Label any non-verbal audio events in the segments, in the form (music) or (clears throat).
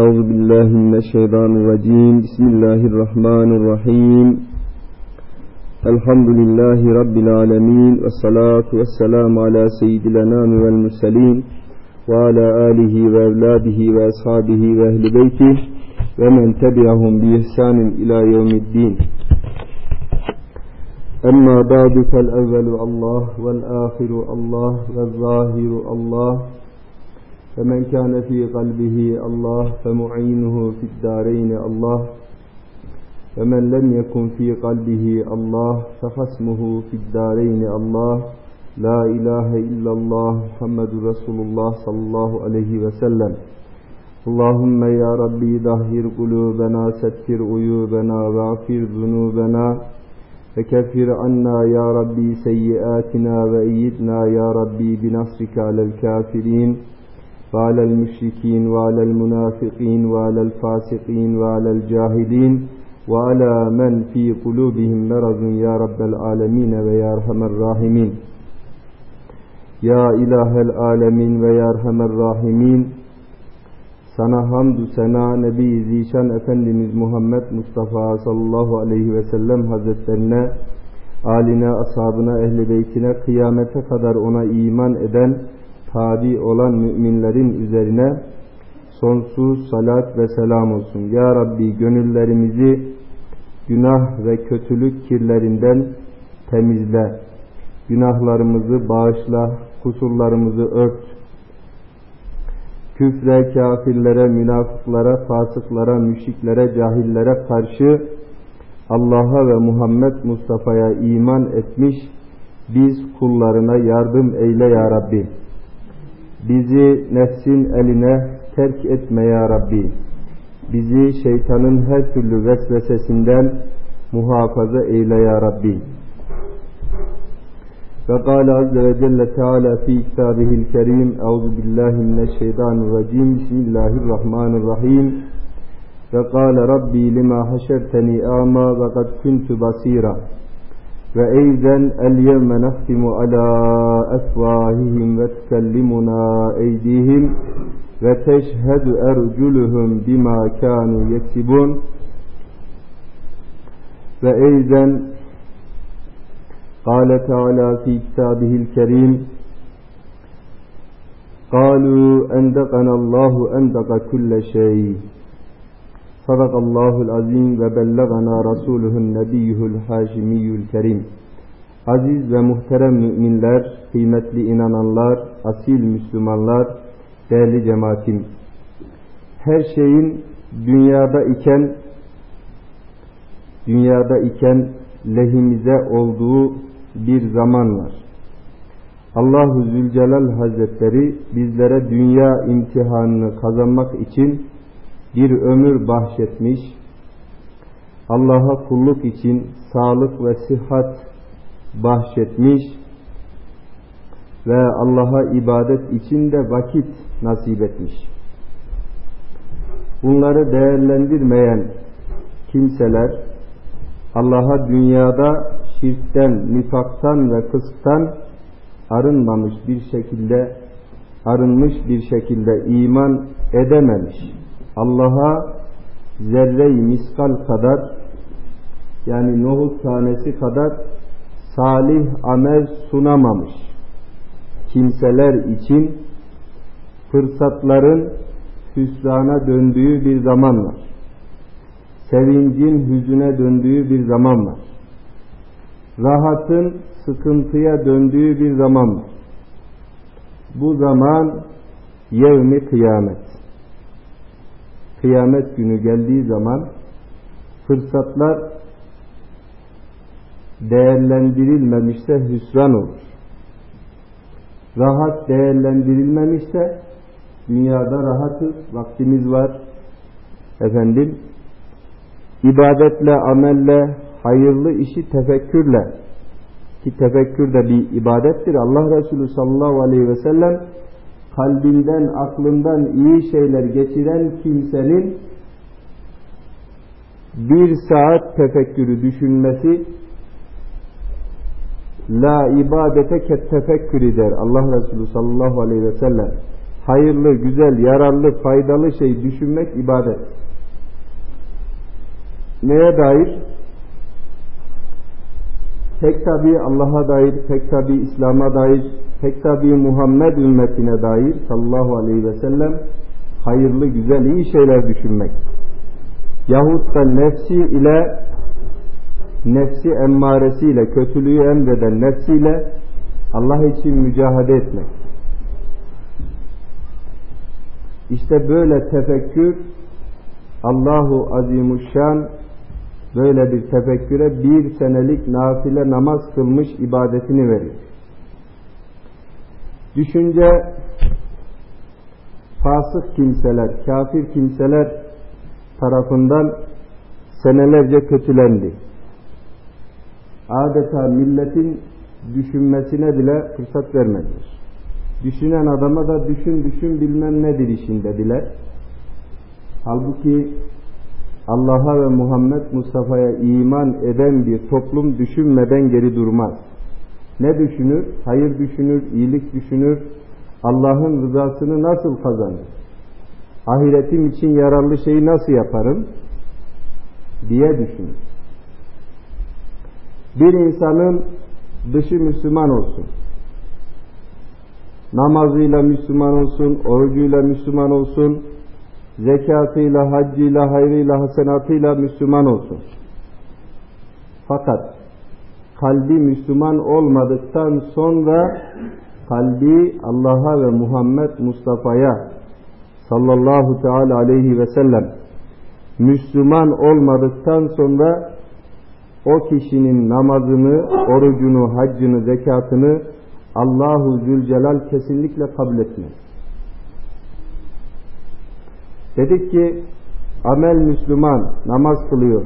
أعوذ بالله من الشيطان الرجيم. بسم الله الرحمن الرحيم. الحمد لله رب العالمين والصلاة والسلام على سيد الأنام والمرسلين وعلى آله وأولاده وأصحابه وأهل بيته ومن تبعهم بإحسان إلى يوم الدين. أما بعد فالأول الله والآخر الله والظاهر الله فمن كان في قلبه الله فمعينه في الدارين الله ومن لم يكن في قلبه الله فخصمه في الدارين الله لا إله إلا الله محمد رسول الله صلى الله عليه وسلم اللهم يا ربي ظهر قلوبنا ستر عيوبنا واغفر ذنوبنا فكفر عنا يا ربي سيئاتنا وأيدنا يا ربي بنصرك على الكافرين وعلى المشركين وعلى المنافقين وعلى الفاسقين وعلى الجاهلين وعلى من في قلوبهم مرض يا رب العالمين ويا أرحم الراحمين Ya ilahel alemin ve yerhamer rahimin Sana hamdü sena Nebi Zişan Efendimiz Muhammed Mustafa sallallahu aleyhi ve sellem hazretlerine aline, ashabına, ehli beytine kıyamete kadar ona iman eden tabi olan müminlerin üzerine sonsuz salat ve selam olsun. Ya Rabbi gönüllerimizi günah ve kötülük kirlerinden temizle. Günahlarımızı bağışla, kusurlarımızı ört. Küfre, kafirlere, münafıklara, fasıklara, müşriklere, cahillere karşı Allah'a ve Muhammed Mustafa'ya iman etmiş biz kullarına yardım eyle ya Rabbi. Bizi nefsin eline terk etme ya Rabbi. Bizi şeytanın her türlü vesvesesinden muhafaza eyle ya Rabbi. Ve kâle azze ve celle teâlâ fî kitâbihil kerîm. Euzu billahi mineşşeytanirracim. Bismillahirrahmanirrahim. Ve kâle Rabbi lima haşerteni âmâ ve kad kuntu basîrâ. وأيضا اليوم نختم على أفواههم وتكلمنا أيديهم وتشهد أرجلهم بما كانوا يكسبون. وأيضا قال تعالى في كتابه الكريم قالوا أندقنا الله أندق كل شيء. صدق الله العظيم وبلغنا رسوله النبي الحاشمي الكريم Aziz ve muhterem müminler, kıymetli inananlar, asil Müslümanlar, değerli cemaatim. Her şeyin dünyada iken dünyada iken lehimize olduğu bir zaman var. Allahu Zülcelal Hazretleri bizlere dünya imtihanını kazanmak için bir ömür bahşetmiş, Allah'a kulluk için sağlık ve sıhhat bahşetmiş ve Allah'a ibadet için de vakit nasip etmiş. Bunları değerlendirmeyen kimseler Allah'a dünyada şirkten, nifaktan ve kısktan arınmamış bir şekilde arınmış bir şekilde iman edememiş. Allah'a zerre-i miskal kadar yani nohut tanesi kadar salih amel sunamamış kimseler için fırsatların hüsrana döndüğü bir zaman var. Sevincin hüzüne döndüğü bir zaman var. Rahatın sıkıntıya döndüğü bir zaman var. Bu zaman yevmi kıyamet. Kıyamet günü geldiği zaman fırsatlar değerlendirilmemişse hüsran olur. Rahat değerlendirilmemişse dünyada rahatız, vaktimiz var. Efendim, ibadetle, amelle, hayırlı işi tefekkürle ki tefekkür de bir ibadettir. Allah Resulü sallallahu aleyhi ve sellem kalbinden, aklından iyi şeyler geçiren kimsenin bir saat tefekkürü düşünmesi La ibadete ket tefekkürü der Allah Resulü sallallahu aleyhi ve sellem. hayırlı, güzel, yararlı, faydalı şey düşünmek ibadet. Neye dair? Pek tabi Allah'a dair, pek tabi İslam'a dair, pek tabi Muhammed ümmetine dair sallallahu aleyhi ve sellem hayırlı, güzel, iyi şeyler düşünmek. Yahut da nefsi ile nefsi emmaresiyle, kötülüğü emreden nefsiyle Allah için mücadele etmek. İşte böyle tefekkür Allahu Azimuşşan böyle bir tefekküre bir senelik nafile namaz kılmış ibadetini verir. Düşünce fasık kimseler, kafir kimseler tarafından senelerce kötülendi. Adeta milletin düşünmesine bile fırsat vermediler. Düşünen adama da düşün düşün bilmem nedir işin dediler. Halbuki Allah'a ve Muhammed Mustafa'ya iman eden bir toplum düşünmeden geri durmaz. Ne düşünür? Hayır düşünür, iyilik düşünür, Allah'ın rızasını nasıl kazanır? Ahiretim için yararlı şeyi nasıl yaparım? diye düşünür. Bir insanın dışı Müslüman olsun. Namazıyla Müslüman olsun, orucuyla Müslüman olsun, zekatıyla, haccıyla, hayrıyla, hasenatıyla Müslüman olsun. Fakat kalbi Müslüman olmadıktan sonra kalbi Allah'a ve Muhammed Mustafa'ya sallallahu teala aleyhi ve sellem Müslüman olmadıktan sonra o kişinin namazını, orucunu, haccını, zekatını Allahu Zülcelal kesinlikle kabul etmez. Dedik ki amel Müslüman namaz kılıyor.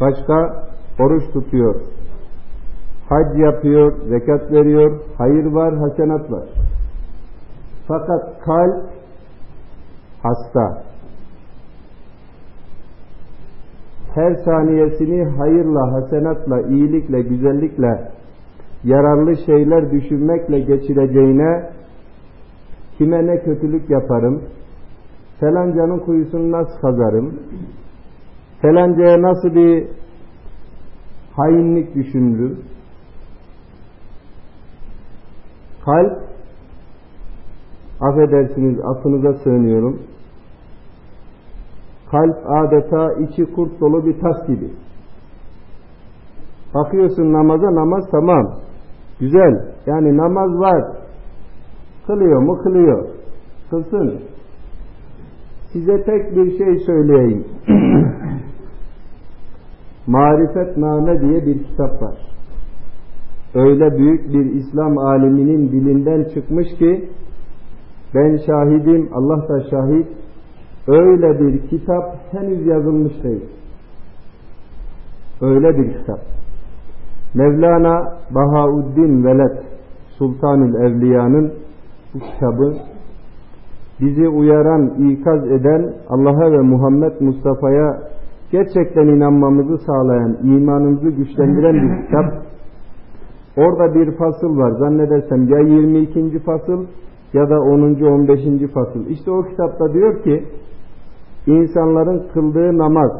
Başka oruç tutuyor. Hac yapıyor, zekat veriyor, hayır var, hasenat var. Fakat kalp hasta. Her saniyesini hayırla, hasenatla, iyilikle, güzellikle, yararlı şeyler düşünmekle geçireceğine kime ne kötülük yaparım, Felancanın kuyusunu nasıl kazarım? Felancaya nasıl bir hainlik düşünürüm? Kalp, affedersiniz atınıza sığınıyorum. Kalp adeta içi kurt dolu bir tas gibi. Bakıyorsun namaza namaz tamam. Güzel. Yani namaz var. Kılıyor mu? Kılıyor. Kılsın. Size tek bir şey söyleyeyim. (clears throat) Marifetname diye bir kitap var. Öyle büyük bir İslam aliminin dilinden çıkmış ki ben şahidim, Allah da şahit. Öyle bir kitap henüz yazılmış değil. Öyle bir kitap. Mevlana Bahauddin Veled Sultanül Evliya'nın bu kitabı bizi uyaran, ikaz eden Allah'a ve Muhammed Mustafa'ya gerçekten inanmamızı sağlayan, imanımızı güçlendiren bir kitap. Orada bir fasıl var. Zannedersem ya 22. fasıl ya da 10. 15. fasıl. İşte o kitapta diyor ki insanların kıldığı namaz,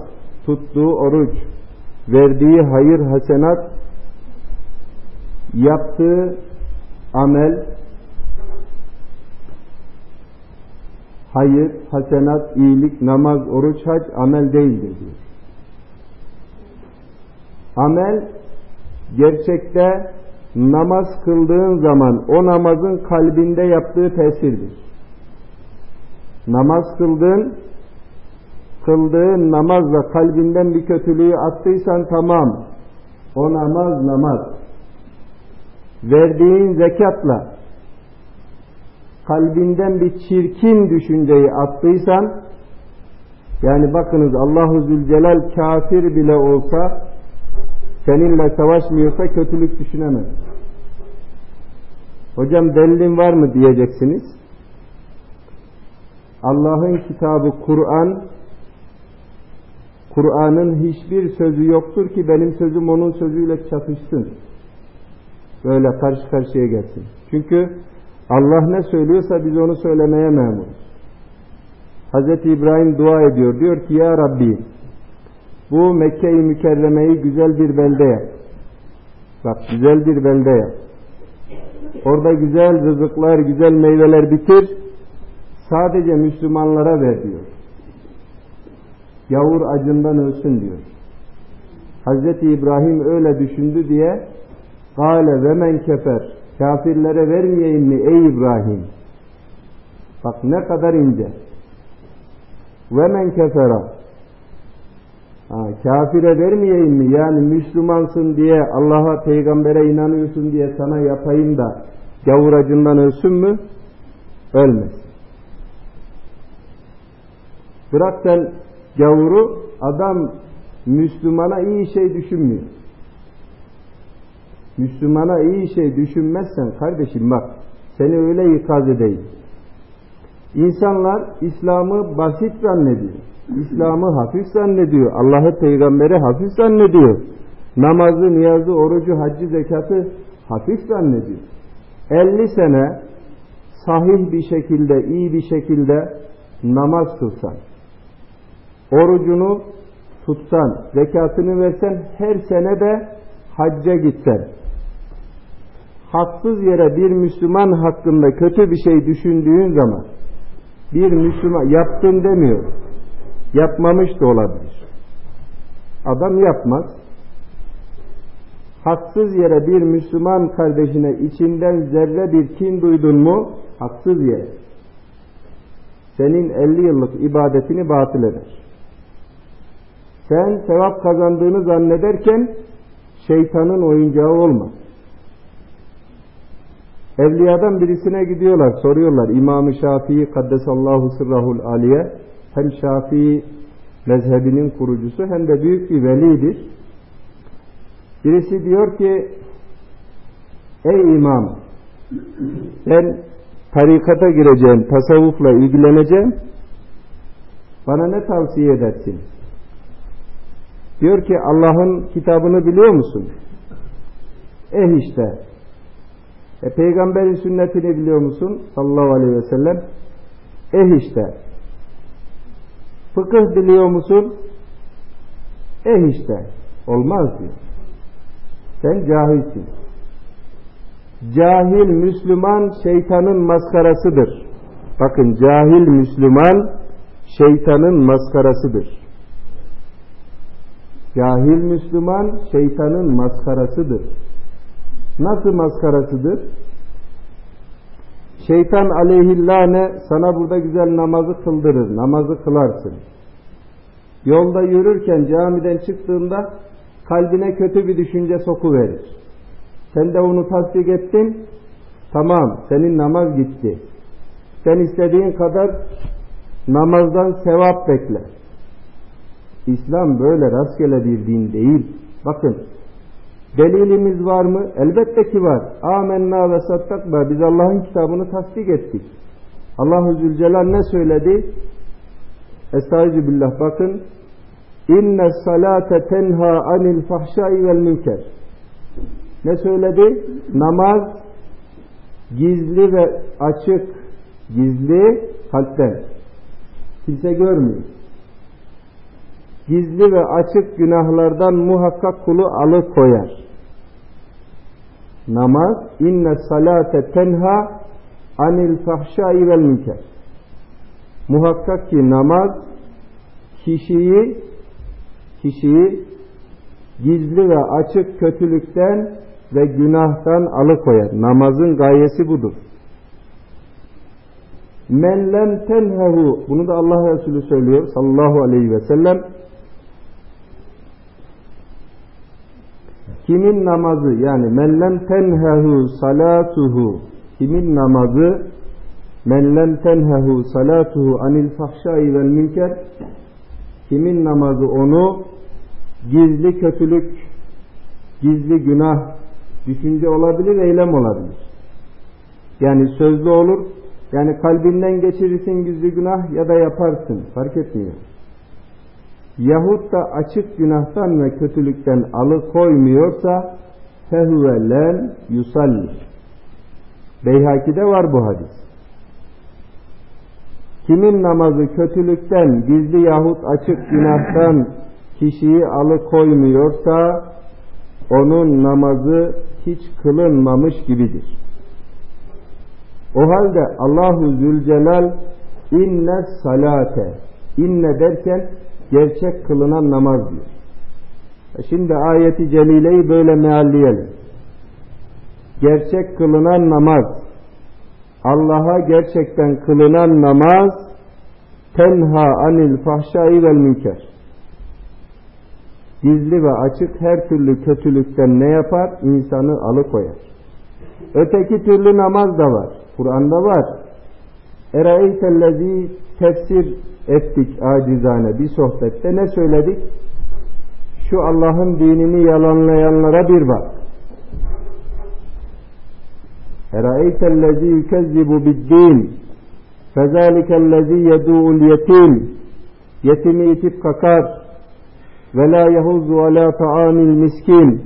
tuttuğu oruç, verdiği hayır hasenat, yaptığı amel, hayır, hasenat, iyilik, namaz, oruç, hac amel değildir diyor. Amel gerçekte namaz kıldığın zaman o namazın kalbinde yaptığı tesirdir. Namaz kıldın, kıldığın namazla kalbinden bir kötülüğü attıysan tamam. O namaz namaz. Verdiğin zekatla kalbinden bir çirkin düşünceyi attıysan yani bakınız Allahu Zülcelal kafir bile olsa seninle savaşmıyorsa kötülük düşünemez. Hocam delilin var mı diyeceksiniz. Allah'ın kitabı Kur'an Kur'an'ın hiçbir sözü yoktur ki benim sözüm onun sözüyle çatışsın. Böyle karşı karşıya gelsin. Çünkü Allah ne söylüyorsa biz onu söylemeye memuruz. Hz. İbrahim dua ediyor. Diyor ki ya Rabbi bu Mekke-i Mükerreme'yi güzel bir belde yap. Bak güzel bir belde yap. Orada güzel rızıklar, güzel meyveler bitir. Sadece Müslümanlara ver diyor. Yavur acından ölsün diyor. Hazreti İbrahim öyle düşündü diye Gale ve men kefer kafirlere vermeyeyim mi ey İbrahim? Bak ne kadar ince. Ve men kefera ha, kafire vermeyeyim mi? Yani Müslümansın diye Allah'a peygambere inanıyorsun diye sana yapayım da gavur acından ölsün mü? Ölmez. Bırak sen gavuru adam Müslümana iyi şey düşünmüyor. Müslümana iyi şey düşünmezsen kardeşim bak seni öyle ikaz edeyim. İnsanlar İslam'ı basit zannediyor. İslam'ı hafif zannediyor. Allah'ı peygamberi hafif zannediyor. Namazı, niyazı, orucu, haccı, zekatı hafif zannediyor. 50 sene sahih bir şekilde, iyi bir şekilde namaz kılsan, orucunu tutsan, zekatını versen, her sene de hacca gitsen, haksız yere bir Müslüman hakkında kötü bir şey düşündüğün zaman, bir Müslüman yaptın demiyor, yapmamış da olabilir. Adam yapmaz. Haksız yere bir Müslüman kardeşine içinden zerre bir kin duydun mu, haksız yere. Senin 50 yıllık ibadetini batıl eder. Sen sevap kazandığını zannederken şeytanın oyuncağı olma. Evliyadan birisine gidiyorlar, soruyorlar. İmam-ı Şafii Kaddesallahu Sırrahul Aliye hem Şafii mezhebinin kurucusu hem de büyük bir velidir. Birisi diyor ki Ey imam ben tarikata gireceğim, tasavvufla ilgileneceğim. Bana ne tavsiye edersin? Diyor ki Allah'ın kitabını biliyor musun? Eh işte. E, peygamberin sünnetini biliyor musun? Sallallahu aleyhi ve sellem. Eh işte. Fıkıh biliyor musun? Eh işte. Olmaz diyor. Sen cahilsin. Cahil Müslüman şeytanın maskarasıdır. Bakın cahil Müslüman şeytanın maskarasıdır. Cahil Müslüman şeytanın maskarasıdır. Nasıl maskarasıdır? Şeytan aleyhillâne sana burada güzel namazı kıldırır, namazı kılarsın. Yolda yürürken camiden çıktığında kalbine kötü bir düşünce sokuverir. Sen de onu tasdik ettin, tamam senin namaz gitti. Sen istediğin kadar namazdan sevap bekle. İslam böyle rastgele bir din değil. Bakın delilimiz var mı? Elbette ki var. Amenna ve sattakna biz Allah'ın kitabını tasdik ettik. Allahu Zülcelal ne söyledi? Estaizu billah bakın. İnne salate tenha anil fahşai vel münker. Ne söyledi? Namaz gizli ve açık, gizli kalpten. Kimse görmüyor gizli ve açık günahlardan muhakkak kulu alıkoyar. Namaz inne salate tenha anil fahşai vel münker. Muhakkak ki namaz kişiyi kişiyi gizli ve açık kötülükten ve günahtan alıkoyar. Namazın gayesi budur. Men lem tenhehu bunu da Allah Resulü söylüyor sallallahu aleyhi ve sellem kimin namazı yani mellem tenhehu salatuhu kimin namazı mellem tenhehu salatuhu anil fahşai vel münker kimin namazı onu gizli kötülük gizli günah düşünce olabilir eylem olabilir. Yani sözlü olur yani kalbinden geçirirsin gizli günah ya da yaparsın fark etmiyor yahut da açık günahtan ve kötülükten alıkoymuyorsa fehuve len yusalli. Beyhaki'de var bu hadis. Kimin namazı kötülükten, gizli yahut açık günahtan kişiyi alıkoymuyorsa onun namazı hiç kılınmamış gibidir. O halde Allahu Zülcelal inne salate inne derken gerçek kılınan namaz diyor. E şimdi ayeti celileyi böyle mealleyelim. Gerçek kılınan namaz Allah'a gerçekten kılınan namaz tenha anil fahşai vel münker. Gizli ve açık her türlü kötülükten ne yapar? İnsanı alıkoyar. Öteki türlü namaz da var. Kur'an'da var. Ere'eytellezî tefsir ettik acizane. Bir sohbette. Ne söyledik? Şu Allah'ın dinini yalanlayanlara bir bak. Ere'eytellezî yükezzibu biddîn fezâlikellezî yedû'ul yetîm yetimi itip kakar. Ve la yehuzzu alâ ta'amil miskin.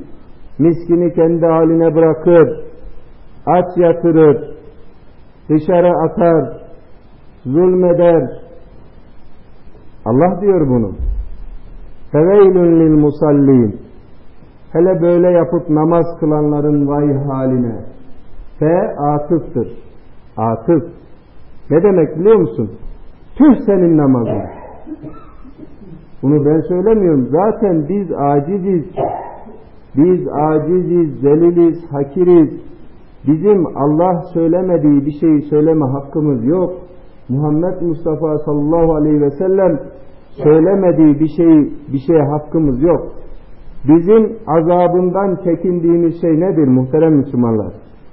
Miskini kendi haline bırakır. Aç yatırır. Dışarı atar zulmeder. Allah diyor bunu. Feveylün lil musallin. Hele böyle yapıp namaz kılanların vay haline. Fe atıftır. Atıf. Ne demek biliyor musun? Tüh senin namazın. Bunu ben söylemiyorum. Zaten biz aciziz. Biz aciziz, zeliliz, hakiriz. Bizim Allah söylemediği bir şeyi söyleme hakkımız yok. Muhammed Mustafa sallallahu aleyhi ve sellem söylemediği bir şey bir şeye hakkımız yok. Bizim azabından çekindiğimiz şey nedir muhterem Müslümanlar?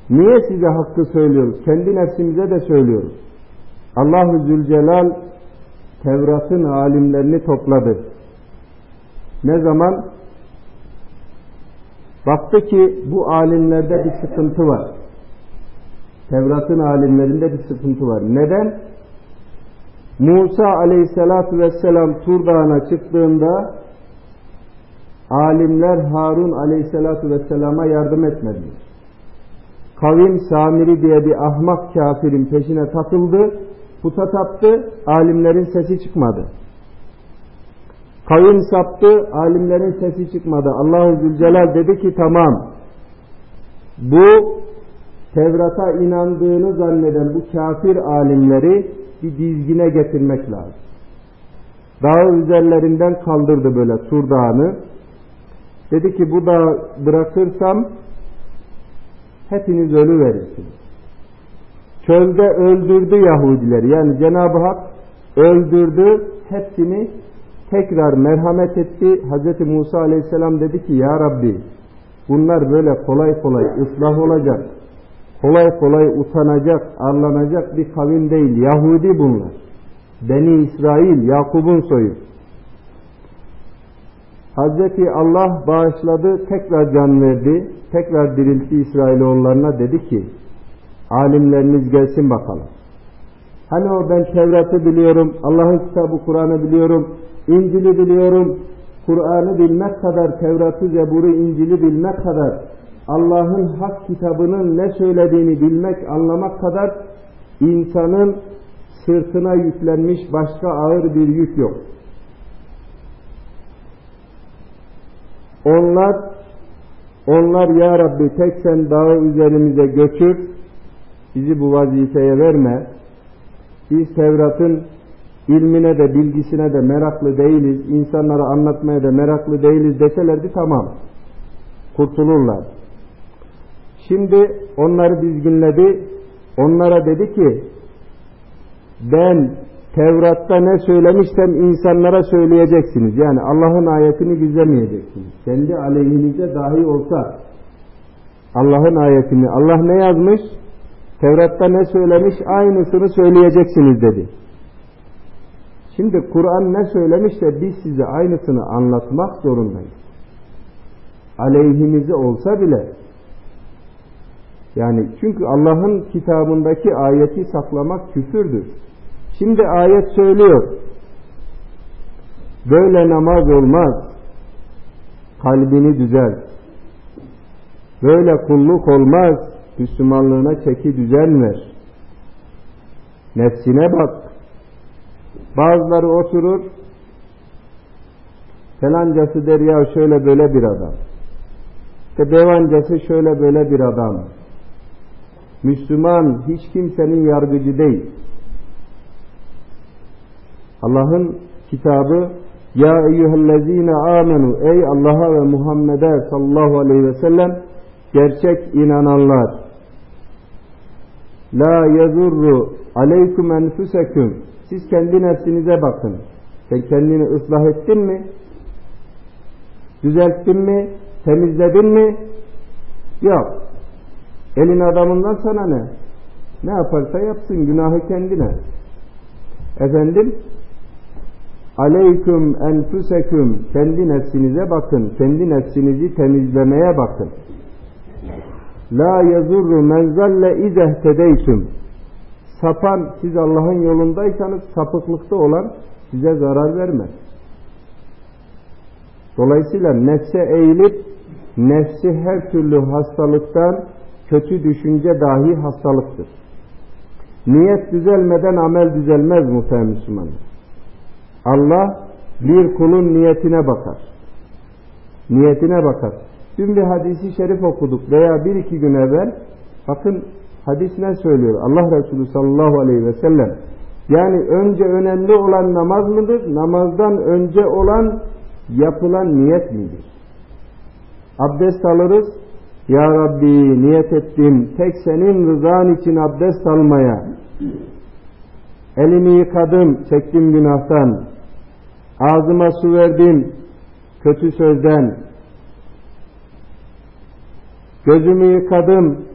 Niye size hakkı söylüyoruz? Kendi nefsimize de söylüyoruz. Allahu Zülcelal Tevrat'ın alimlerini topladı. Ne zaman? Baktı ki bu alimlerde bir sıkıntı var. Tevrat'ın alimlerinde bir sıkıntı var. Neden? Musa aleyhissalatü vesselam Tur Dağı'na çıktığında alimler Harun aleyhissalatü vesselama yardım etmediler. Kavim Samiri diye bir ahmak kafirin peşine takıldı, puta taptı, alimlerin sesi çıkmadı. Kavim saptı, alimlerin sesi çıkmadı. Allahu Zülcelal dedi ki tamam, bu Tevrat'a inandığını zanneden bu kafir alimleri bir dizgine getirmek lazım. Dağ üzerlerinden kaldırdı böyle Tur Dağı'nı. Dedi ki bu dağı bırakırsam hepiniz ölü verirsiniz. Çölde öldürdü Yahudileri. Yani Cenab-ı Hak öldürdü hepsini tekrar merhamet etti. Hz. Musa aleyhisselam dedi ki ya Rabbi bunlar böyle kolay kolay ıslah olacak. Kolay kolay utanacak, arlanacak bir kavim değil. Yahudi bunlar. Beni İsrail, Yakub'un soyu. Hazreti Allah bağışladı, tekrar can verdi, tekrar diriltti İsrailoğullarına dedi ki, alimleriniz gelsin bakalım. Hani o ben Tevrat'ı biliyorum, Allah'ın kitabı Kur'an'ı biliyorum, İncil'i biliyorum, Kur'an'ı bilmek kadar, Tevrat'ı, Zebur'u, İncil'i bilmek kadar, Allah'ın hak kitabının ne söylediğini bilmek, anlamak kadar insanın sırtına yüklenmiş başka ağır bir yük yok. Onlar onlar ya Rabbi tek sen dağı üzerimize götür bizi bu vazifeye verme. Biz Tevrat'ın ilmine de bilgisine de meraklı değiliz, insanlara anlatmaya da meraklı değiliz deselerdi tamam. Kurtulurlar. Şimdi onları dizginledi. Onlara dedi ki ben Tevrat'ta ne söylemişsem insanlara söyleyeceksiniz. Yani Allah'ın ayetini gizlemeyeceksiniz. Kendi aleyhinize dahi olsa Allah'ın ayetini Allah ne yazmış? Tevrat'ta ne söylemiş? Aynısını söyleyeceksiniz dedi. Şimdi Kur'an ne söylemişse biz size aynısını anlatmak zorundayız. Aleyhinize olsa bile yani çünkü Allah'ın kitabındaki ayeti saklamak küfürdür. Şimdi ayet söylüyor. Böyle namaz olmaz. Kalbini düzelt. Böyle kulluk olmaz. Müslümanlığına çeki düzen ver. Nefsine bak. Bazıları oturur, felancası der ya şöyle böyle bir adam. İşte devancası şöyle böyle bir adam. Müslüman hiç kimsenin yargıcı değil. Allah'ın kitabı Ya eyyühellezine amenu Ey Allah'a ve Muhammed'e sallallahu aleyhi ve sellem gerçek inananlar La yezurru aleykum enfuseküm Siz kendi nefsinize bakın. Sen kendini ıslah ettin mi? Düzelttin mi? Temizledin mi? Yok. Elin adamından sana ne? Ne yaparsa yapsın günahı kendine. Efendim Aleyküm enfuseküm kendi nefsinize bakın. Kendi nefsinizi temizlemeye bakın. La yazurru men zalle izehtedeytüm. Sapan siz Allah'ın yolundaysanız sapıklıkta olan size zarar vermez. Dolayısıyla nefse eğilip nefsi her türlü hastalıktan kötü düşünce dahi hastalıktır. Niyet düzelmeden amel düzelmez muhtemelen Müslümanlar. Allah bir kulun niyetine bakar. Niyetine bakar. Dün bir hadisi şerif okuduk veya bir iki gün evvel bakın hadis ne söylüyor? Allah Resulü sallallahu aleyhi ve sellem yani önce önemli olan namaz mıdır? Namazdan önce olan yapılan niyet midir? Abdest alırız. Ya Rabbi niyet ettim tek senin rızan için abdest almaya. Elimi yıkadım, çektim günahtan. Ağzıma su verdim, kötü sözden. Gözümü yıkadım,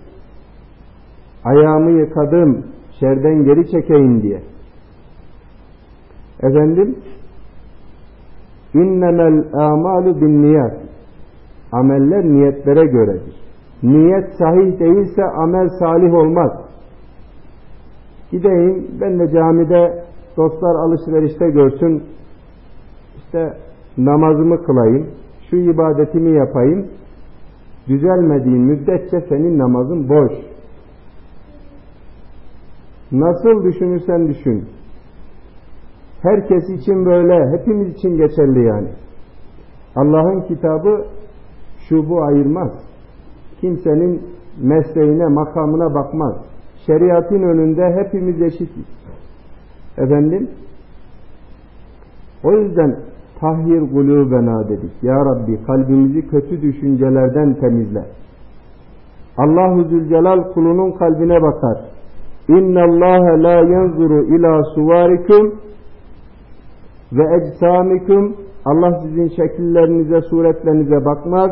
ayağımı yıkadım, şerden geri çekeyim diye. Efendim, innemel amalu bin niyat. Ameller niyetlere göredir. Niyet sahih değilse amel salih olmaz. Gideyim ben de camide dostlar alışverişte görsün işte namazımı kılayım, şu ibadetimi yapayım, düzelmediğin müddetçe senin namazın boş. Nasıl düşünürsen düşün. Herkes için böyle, hepimiz için geçerli yani. Allah'ın kitabı şu bu ayırmaz. Kimsenin mesleğine, makamına bakmaz. Şeriatın önünde hepimiz eşitiz. Efendim? O yüzden tahhir gulubena dedik. Ya Rabbi kalbimizi kötü düşüncelerden temizle. Allahu Zülcelal kulunun kalbine bakar. İnna Allah la yanzuru ila suvarikum ve eczamikum Allah sizin şekillerinize, suretlerinize bakmaz.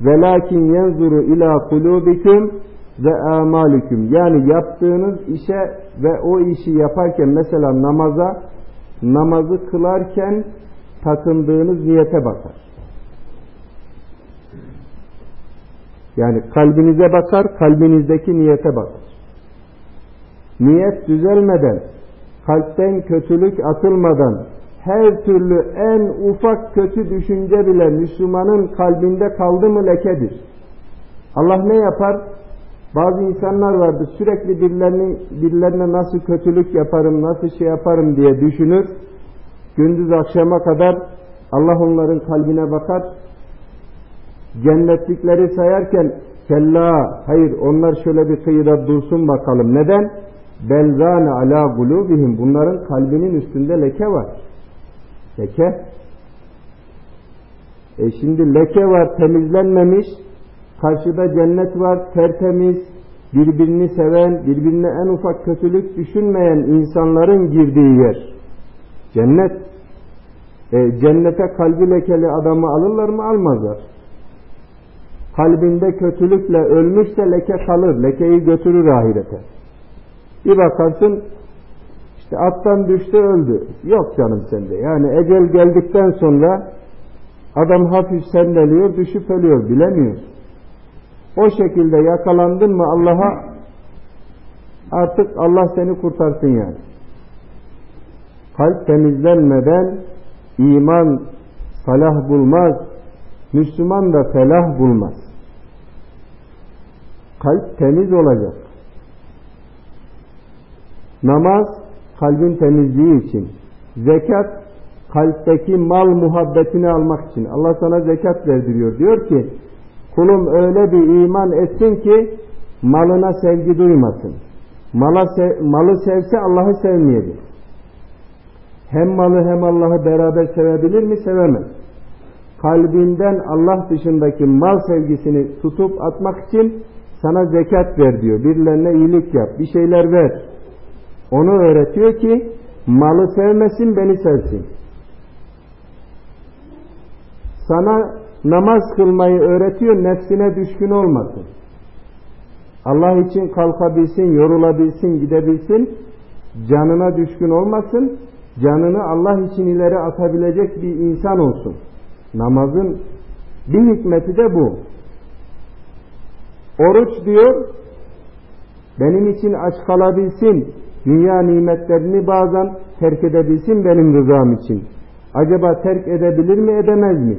Velakin yanzuru ila kulubikum ve amalikum. Yani yaptığınız işe ve o işi yaparken mesela namaza namazı kılarken takındığınız niyete bakar. Yani kalbinize bakar, kalbinizdeki niyete bakar. Niyet düzelmeden, kalpten kötülük atılmadan, her türlü en ufak kötü düşünce bile Müslümanın kalbinde kaldı mı lekedir. Allah ne yapar? Bazı insanlar vardır sürekli birilerini, birilerine nasıl kötülük yaparım, nasıl şey yaparım diye düşünür. Gündüz akşama kadar Allah onların kalbine bakar. Cennetlikleri sayarken kella hayır onlar şöyle bir kıyıda dursun bakalım. Neden? Belzane ala gulubihim. Bunların kalbinin üstünde leke var. Leke. E şimdi leke var temizlenmemiş. Karşıda cennet var tertemiz. Birbirini seven, birbirine en ufak kötülük düşünmeyen insanların girdiği yer. Cennet. E, cennete kalbi lekeli adamı alırlar mı? Almazlar. Kalbinde kötülükle ölmüşse leke kalır. Lekeyi götürür ahirete. Bir bakarsın işte attan düştü öldü. Yok canım sende. Yani ecel geldikten sonra adam hafif sendeliyor, düşüp ölüyor. Bilemiyor. O şekilde yakalandın mı Allah'a artık Allah seni kurtarsın yani. Kalp temizlenmeden iman salah bulmaz, Müslüman da felah bulmaz. Kalp temiz olacak. Namaz kalbin temizliği için. Zekat kalpteki mal muhabbetini almak için. Allah sana zekat verdiriyor. Diyor ki kulum öyle bir iman etsin ki malına sevgi duymasın. Mala sev, malı sevse Allah'ı sevmeyecek. Hem malı hem Allah'ı beraber sevebilir mi? Sevemez. Kalbinden Allah dışındaki mal sevgisini tutup atmak için sana zekat ver diyor. Birilerine iyilik yap. Bir şeyler ver. Onu öğretiyor ki malı sevmesin beni sevsin. Sana namaz kılmayı öğretiyor nefsine düşkün olmasın. Allah için kalkabilsin, yorulabilsin, gidebilsin, canına düşkün olmasın, canını Allah için ileri atabilecek bir insan olsun. Namazın bir hikmeti de bu. Oruç diyor, benim için aç kalabilsin, dünya nimetlerini bazen terk edebilsin benim rızam için. Acaba terk edebilir mi edemez mi?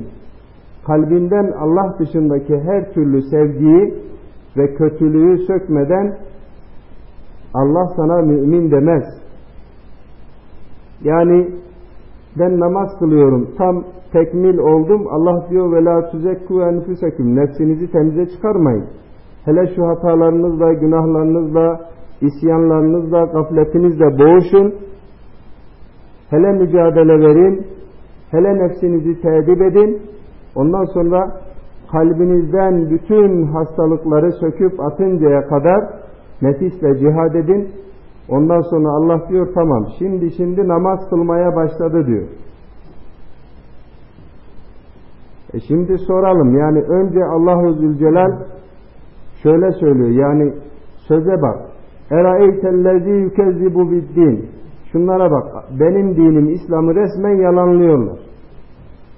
Kalbinden Allah dışındaki her türlü sevgiyi ve kötülüğü sökmeden Allah sana mümin demez. Yani ben namaz kılıyorum tam tekmil oldum Allah diyor ve la tuzekku enfusekum nefsinizi temize çıkarmayın. Hele şu hatalarınızla, günahlarınızla, isyanlarınızla, gafletinizle boğuşun. Hele mücadele verin. Hele nefsinizi tedip edin. Ondan sonra kalbinizden bütün hastalıkları söküp atıncaya kadar nefisle cihad edin. Ondan sonra Allah diyor tamam şimdi şimdi namaz kılmaya başladı diyor. E şimdi soralım yani önce Allahu Zülcelal şöyle söylüyor yani söze bak. Eraeytellezi yükezzibu biddin. Şunlara bak benim dinim İslam'ı resmen yalanlıyorlar.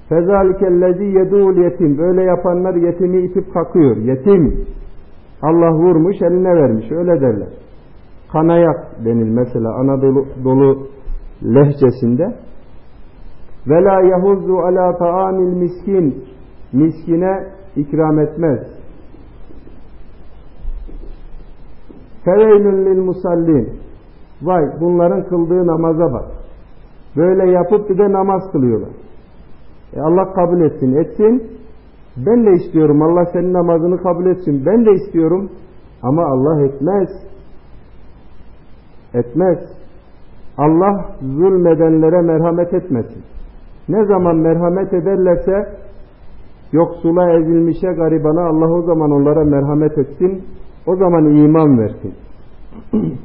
Fezalikellezi yedul yetim. Böyle yapanlar yetimi itip kakıyor. Yetim. Allah vurmuş eline vermiş. Öyle derler. Kanayak denil mesela Anadolu dolu lehçesinde. Ve la yahuzzu ala ta'amil miskin. Miskine ikram etmez. Feveylün lil musallin. Vay bunların kıldığı namaza bak. Böyle yapıp bir de namaz kılıyorlar. E Allah kabul etsin. Etsin. Ben de istiyorum. Allah senin namazını kabul etsin. Ben de istiyorum. Ama Allah etmez. Etmez. Allah zulmedenlere merhamet etmesin. Ne zaman merhamet ederlerse yoksula, ezilmişe, garibana Allah o zaman onlara merhamet etsin. O zaman iman versin. (clears throat)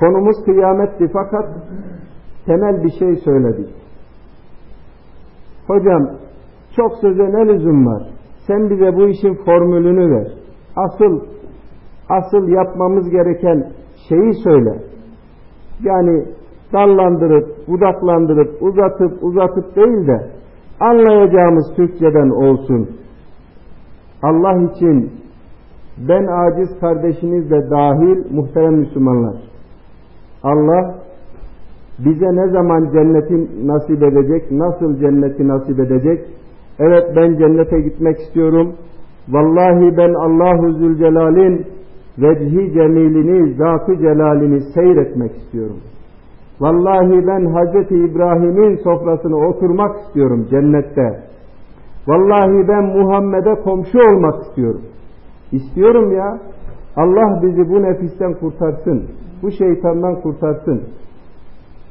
Konumuz kıyametti fakat temel bir şey söyledik. Hocam çok söze ne lüzum var? Sen bize bu işin formülünü ver. Asıl asıl yapmamız gereken şeyi söyle. Yani dallandırıp, budaklandırıp, uzatıp, uzatıp değil de anlayacağımız Türkçeden olsun. Allah için ben aciz kardeşiniz de dahil muhterem Müslümanlar. Allah bize ne zaman cenneti nasip edecek, nasıl cenneti nasip edecek? Evet ben cennete gitmek istiyorum. Vallahi ben Allahu Zülcelal'in vecihi cemilini, zatı celalini seyretmek istiyorum. Vallahi ben Hazreti İbrahim'in sofrasına oturmak istiyorum cennette. Vallahi ben Muhammed'e komşu olmak istiyorum. İstiyorum ya. Allah bizi bu nefisten kurtarsın. Bu şeytandan kurtarsın.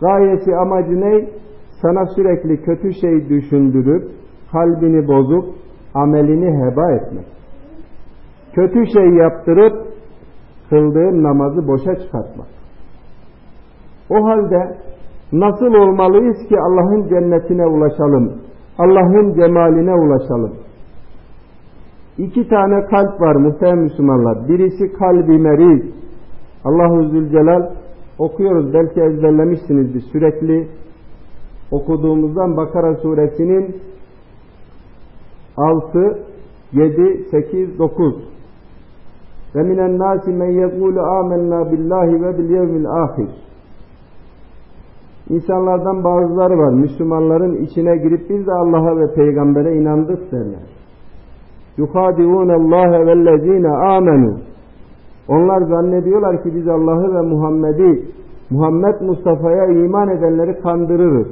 Gayesi amacı ne? Sana sürekli kötü şey düşündürüp, kalbini bozup, amelini heba etmek. Kötü şey yaptırıp, kıldığın namazı boşa çıkartmak. O halde nasıl olmalıyız ki Allah'ın cennetine ulaşalım, Allah'ın cemaline ulaşalım? İki tane kalp var muhterem Müslümanlar. Birisi kalbi meriz. Allahu Zülcelal okuyoruz belki ezberlemişsinizdir sürekli okuduğumuzdan Bakara suresinin 6, 7, 8, 9 ve minen nasi men yekulu amennâ billahi ve bil yevmil ahir İnsanlardan bazıları var Müslümanların içine girip biz de Allah'a ve peygambere inandık derler. يُخَادِعُونَ اللّٰهَ وَالَّذ۪ينَ آمَنُوا Onlar zannediyorlar ki biz Allah'ı ve Muhammed'i, Muhammed Mustafa'ya iman edenleri kandırırız.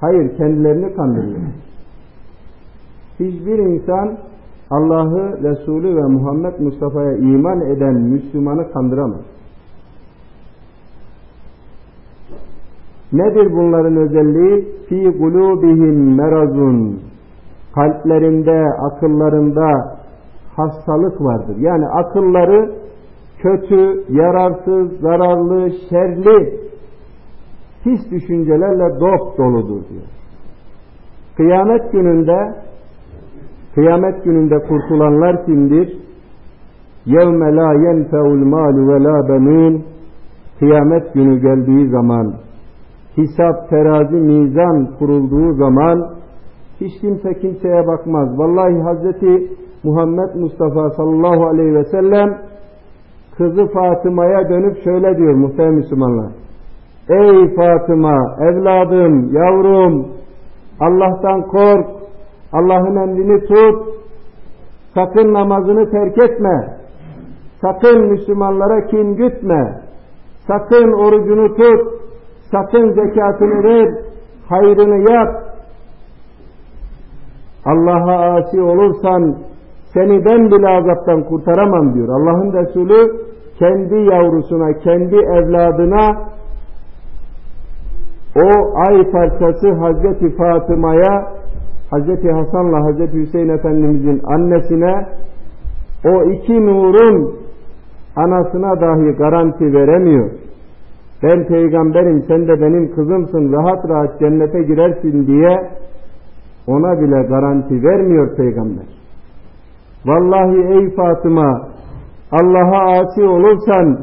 Hayır, kendilerini kandırıyor. Hiçbir insan Allah'ı, Resulü ve Muhammed Mustafa'ya iman eden Müslümanı kandıramaz. Nedir bunların özelliği? Fi kulubihim merazun. Kalplerinde, akıllarında hastalık vardır. Yani akılları kötü, yararsız, zararlı, şerli his düşüncelerle dop doludur diyor. Kıyamet gününde kıyamet gününde kurtulanlar kimdir? يَوْمَ لَا يَنْفَعُ الْمَالُ وَلَا بَنُونَ Kıyamet günü geldiği zaman hesap, terazi, mizan kurulduğu zaman hiç kimse kimseye bakmaz. Vallahi Hazreti Muhammed Mustafa sallallahu aleyhi ve sellem kızı Fatıma'ya dönüp şöyle diyor muhterem Müslümanlar. Ey Fatıma, evladım, yavrum, Allah'tan kork, Allah'ın emrini tut, sakın namazını terk etme, sakın Müslümanlara kin gütme, sakın orucunu tut, sakın zekatını ver, hayrını yap. Allah'a asi olursan seni ben bile azaptan kurtaramam diyor. Allah'ın Resulü kendi yavrusuna, kendi evladına o ay parçası Hazreti Fatıma'ya Hazreti Hasan'la Hazreti Hüseyin Efendimizin annesine o iki nurun anasına dahi garanti veremiyor. Ben peygamberim sen de benim kızımsın rahat rahat cennete girersin diye ona bile garanti vermiyor peygamber. Vallahi ey Fatıma Allah'a asi olursan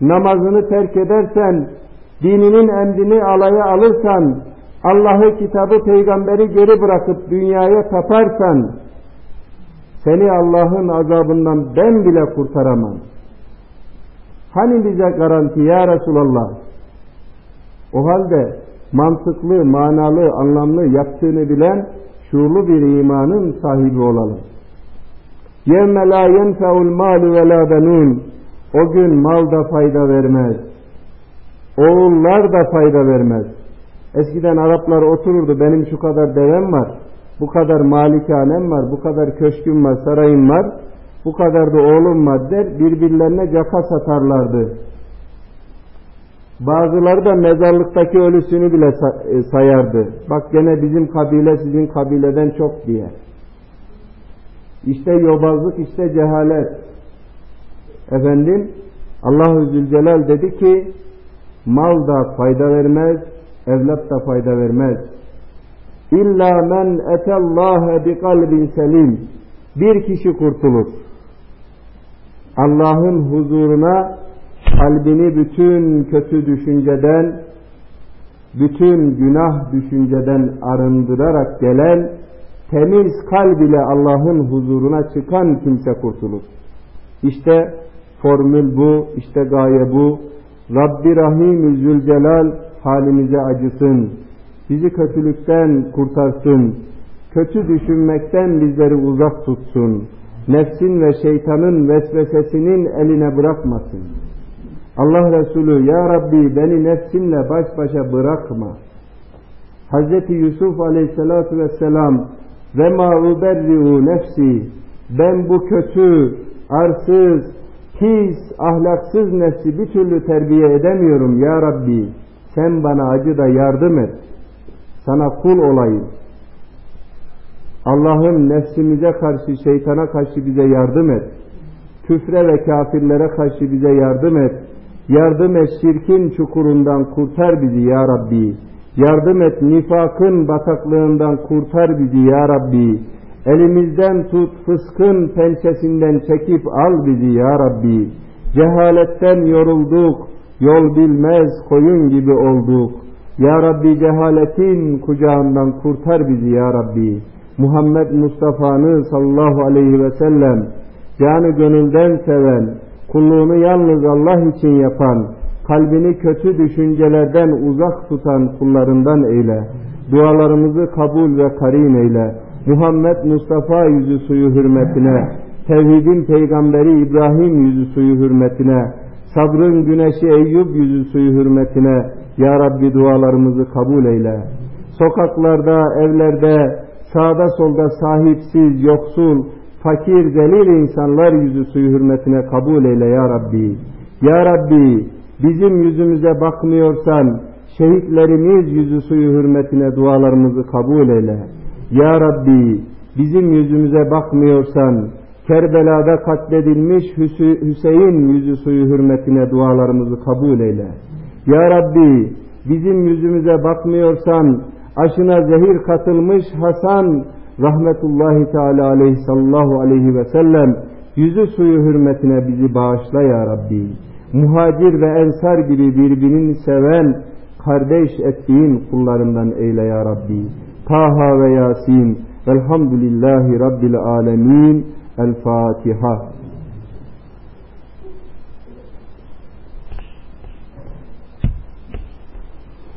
namazını terk edersen dininin emrini alaya alırsan Allah'ı kitabı peygamberi geri bırakıp dünyaya taparsan seni Allah'ın azabından ben bile kurtaramam. Hani bize garanti ya Resulallah? O halde mantıklı, manalı, anlamlı yaptığını bilen şuurlu bir imanın sahibi olalım. يَوْمَ لَا يَنْفَعُ الْمَالُ وَلَا بَنُونَ O gün mal da fayda vermez. Oğullar da fayda vermez. Eskiden Araplar otururdu benim şu kadar devem var, bu kadar malikanem var, bu kadar köşküm var, sarayım var, bu kadar da oğlum var der birbirlerine caka satarlardı. Bazıları da mezarlıktaki ölüsünü bile e, sayardı. Bak gene bizim kabile sizin kabileden çok diye. İşte yobazlık, işte cehalet. Efendim, Allah-u Zülcelal dedi ki, mal da fayda vermez, evlat da fayda vermez. İlla men etellâhe bi kalbin selim. Bir kişi kurtulur. Allah'ın huzuruna kalbini bütün kötü düşünceden, bütün günah düşünceden arındırarak gelen temiz kalb ile Allah'ın huzuruna çıkan kimse kurtulur. İşte formül bu, işte gaye bu. Rabbi Rahim Zülcelal halimize acısın. Bizi kötülükten kurtarsın. Kötü düşünmekten bizleri uzak tutsun. Nefsin ve şeytanın vesvesesinin eline bırakmasın. Allah Resulü Ya Rabbi beni nefsimle baş başa bırakma. Hz. Yusuf aleyhissalatu vesselam ve ma uberri'u nefsi ben bu kötü, arsız, pis, ahlaksız nefsi bir türlü terbiye edemiyorum ya Rabbi. Sen bana acı da yardım et. Sana kul olayım. Allah'ım nefsimize karşı, şeytana karşı bize yardım et. Küfre ve kafirlere karşı bize yardım et. Yardım et şirkin çukurundan kurtar bizi ya Rabbi. Yardım et nifakın bataklığından kurtar bizi ya Rabbi. Elimizden tut fıskın pençesinden çekip al bizi ya Rabbi. Cehaletten yorulduk, yol bilmez koyun gibi olduk. Ya Rabbi cehaletin kucağından kurtar bizi ya Rabbi. Muhammed Mustafa'nı sallallahu aleyhi ve sellem canı gönülden seven, kulluğunu yalnız Allah için yapan, kalbini kötü düşüncelerden uzak tutan kullarından eyle. Dualarımızı kabul ve karin eyle. Muhammed Mustafa yüzü suyu hürmetine, Tevhidin peygamberi İbrahim yüzü suyu hürmetine, sabrın güneşi Eyüp yüzü suyu hürmetine, Ya Rabbi dualarımızı kabul eyle. Sokaklarda, evlerde, sağda solda sahipsiz, yoksul, fakir, zelil insanlar yüzü suyu hürmetine kabul eyle Ya Rabbi. Ya Rabbi bizim yüzümüze bakmıyorsan şehitlerimiz yüzü suyu hürmetine dualarımızı kabul eyle. Ya Rabbi bizim yüzümüze bakmıyorsan Kerbela'da katledilmiş Hüseyin yüzü suyu hürmetine dualarımızı kabul eyle. Ya Rabbi bizim yüzümüze bakmıyorsan aşına zehir katılmış Hasan rahmetullahi teala aleyhi sallallahu aleyhi ve sellem yüzü suyu hürmetine bizi bağışla ya Rabbi. Muhacir ve ensar gibi birbirini seven kardeş ettiğin kullarından eyle ya Rabbi. Taha ve Yasin. Velhamdülillahi Rabbil alemin. El Fatiha.